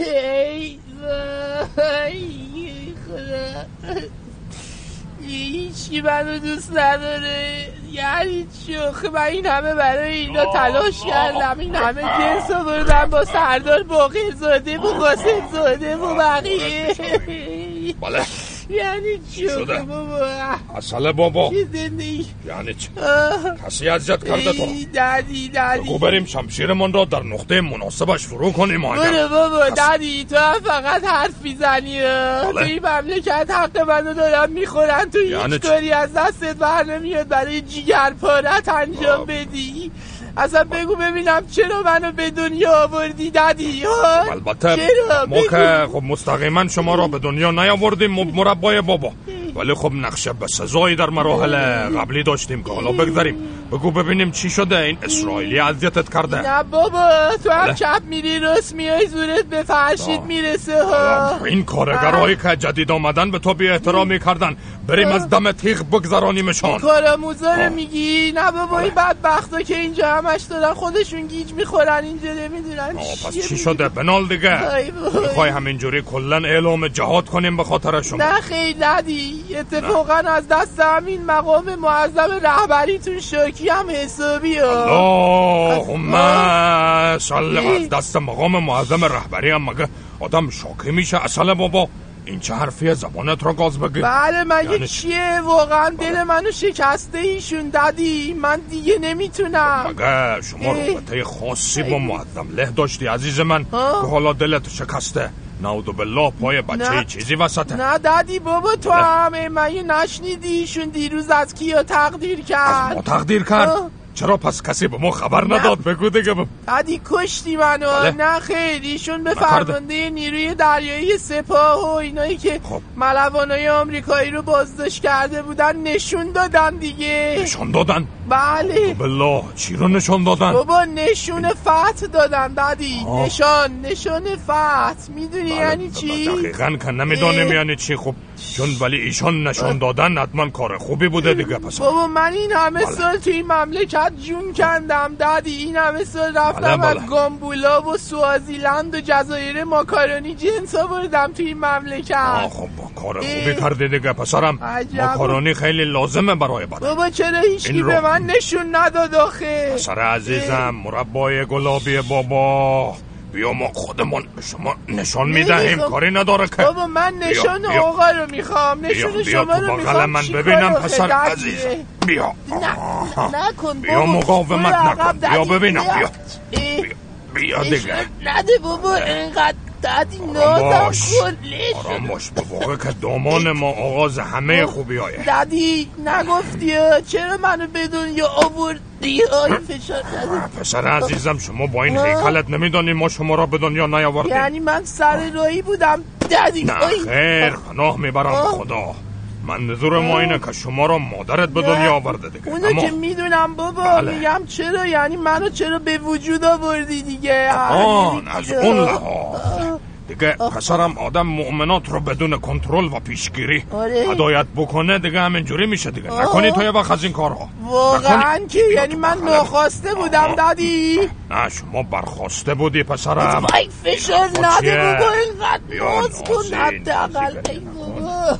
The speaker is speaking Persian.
ای خدا هیچی منو دوست نداره. یعنی چی؟ من این همه برای اینا تلاش کردم. این همه جنس آوردم با سردار باقر زاده و قاسم زاده و بقیه. بله. یعنی چی شده؟ بابا؟ اصله بابا. چی زندگی؟ یعنی چی. کسی اذیت کرده تو؟ دادی دادی. بگو بریم شمشیرمان را در نقطه مناسبش فرو کنیم برو اگر بابا دادی تو فقط حرف می‌زنی. تو بله. این مملکت حق منو دارن می‌خورن. تو یعنی هیچ؟ کاری از دستت بر نمیاد برای جیگر پارت انجام. بدی. اصلا بگو ببینم چرا منو به دنیا آوردی دادی؟ البته چرا ما که. خب مستقیما شما را به دنیا نیاوردیم مربای بابا ولی خب نقشه به سزایی در مراحل قبلی داشتیم که حالا بگذاریم بگو ببینیم چی شده. این اسرائیلی اذیتت کرده. نه بابا تو هم بله. چپ میری راست میای زورت به فرشید می‌رسه ها. این کارگرهایی که جدید آمدن به تو بی احترامی کردن. بریم از دم تیغ بگذرانیمشان. کاراموزا رو. میگی؟ نه بابا این بدبختا که اینجا همش دارن خودشون گیج می‌خورن اینجا نمی‌دونن پس چی شده؟ بنال دیگه. ای وای. می‌خوای همینجوری کلا اعلام جهاد کنیم به خاطر شما. نه خیلی ندی اتفاقا از دست همین مقام معظم رهبریتون شاکی هم حسابی ها. اللهم از دست مقام معظم رهبری هم مگه آدم شاکی میشه؟ اصلا بابا. این چه حرفیه زبانت را گاز بگیر. بله مگه یعنی چیه؟ واقعا دل منو شکسته ایشون دادی. من دیگه نمی‌تونم. مگه شما. رابطه خاصی با معظم له داشتی عزیز من؟ ها؟ که حالا دلت شکسته. نعوذ بالله پای بچه نه. چیزی وسطه. نه دادی بابا تو بله. همه من نشنیدی ایشون دیروز از کیا تقدیر از کرد؟ ما تقدیر کرد؟ آه. چرا پس کسی به ما خبر نداد؟ بگو دیگه ب- دادی کشتی منو. بله. نه خیر ایشون به. فرمانده نیروی دریایی سپاه و اینایی که خب. ملوانای آمریکایی رو بازداشت کرده بودن نشون دادن دیگه. نشان دادن؟ بله. بالله. چی رو نشان دادن؟ بابا نشون فتح دادن دادی آه. نشان نشان فتح می‌دونی بله، یعنی چی؟ دقیقا که نمی‌دانیم اه. یعنی چی. خب چون ولی ایشان نشان دادن حتما کار خوبی بوده دیگه پس. بابا من این همه بله. سال توی این مملکت جون کندم. دادی این همه سال رفتم. از گامبولا و سوازیلند و جزایر ماکارونی جنس آوردم توی این مملکت. خب کار اه. خوبی کردی دیگه پسرم. ماکارونی خیلی لازمه برای بدن. بابا چرا هیچکی به من نشون نداد آخه؟ پسر عزیزم مربای گلابی بابا. بیا ما خودمون به شما نشان می‌دهیم نمی‌خوام. کاری نداره که بابا من نشان بیا. آقا رو می‌خوام بیا نشون بیا شما رو می‌خوام من ببینم پسر؟ عزیزم بیا نه. نکن بیا مقاومت نکن. بیا ببینم، بیا. بیا, دیگه نده بابا انقدر دادی نازم کن آرام باش به واقع که دامان ما آغاز همه خوبی های دادی نگفتی؟ چرا منو به دنیا آوردی آی فشار. پسر عزیزم شما با این آه. هیکلت نمیدانی ما شما را به دنیا نیاوردیم یعنی من سر رایی بودم دادی نه. خیر پناه می‌برم. خدا منظور ما اینه که شما را مادرت به دنیا آورده دیگه اونو اما که می‌دونم بابا بله. میگم چرا یعنی منو چرا به وجود آوردی دیگه آن آه. از اون لحاظ دیگه پسرم آدم مؤمنات رو بدون کنترل و پیشگیری آره. هدایت بکنه دیگه همینجوری میشه دیگه نکنی تو یه وقت از این کارها واقعا نکنی. که یعنی من. ناخواسته بودم. دادی نه شما برخواسته بودی پسرم وای فشار نده؟ بابا اینقدر بیا ناز کن حداقل ای بابا